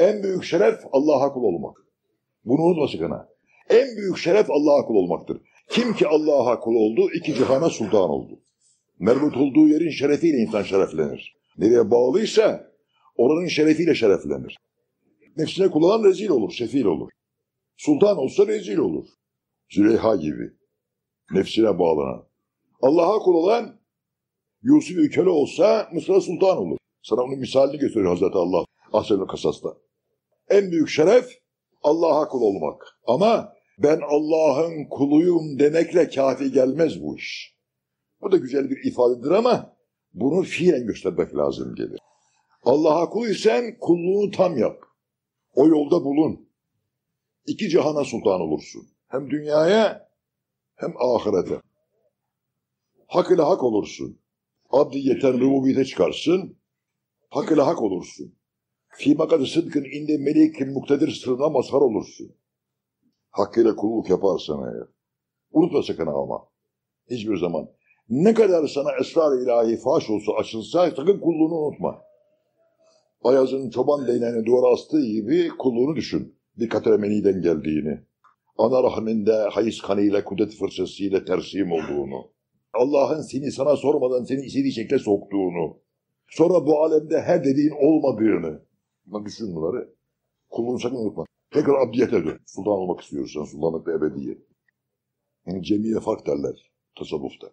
En büyük şeref Allah'a kul olmak. Bunu unutma sakın ha. En büyük şeref Allah'a kul olmaktır. Kim ki Allah'a kul oldu, iki cihana sultan oldu. Merbut olduğu yerin şerefiyle insan şereflenir. Nereye bağlıysa oranın şerefiyle şereflenir. Nefsine kullanan rezil olur, sefil olur. Sultan olsa rezil olur. Züleyha gibi. Nefsine bağlanan. Allah'a kul olan Yusuf köle olsa Mısır'a sultan olur. Sana onun misalini gösteriyor Hazreti Allah. Ahsen Kasas'ta. En büyük şeref Allah'a kul olmak. Ama ben Allah'ın kuluyum demekle kafi gelmez bu iş. Bu da güzel bir ifadedir ama bunu fiilen göstermek lazım gelir. Allah'a kul isen kulluğunu tam yap. O yolda bulun. İki cihana sultan olursun. Hem dünyaya hem ahirete. Hak ile hak olursun. Abdiyeten rububiyete çıkarsın. Hak ile hak olursun. Fî makadı sıdkın inde melikin muktedir sırrına mazhar olursun. Hakkıyla kulluk yaparsan eğer. Unutma sakın ama. Hiçbir zaman. Ne kadar sana esrar ilahi faş olsa açılsa sakın kulluğunu unutma. Ayaz'ın çoban değneğini duvara astığı gibi kulluğunu düşün. Bir katremeniden geldiğini. Ana rahminde hayız kanıyla kudret fırçasıyla tersim olduğunu. Allah'ın seni sana sormadan seni istediği şekle soktuğunu. Sonra bu alemde her dediğin olmadığını. Bak düşün bunları. Kulluğunu sakın unutma. Tekrar abdiyete dön. Sultan olmak istiyorsan sultanlıkta ebediye. Yani cemiye fark derler tasavvufta.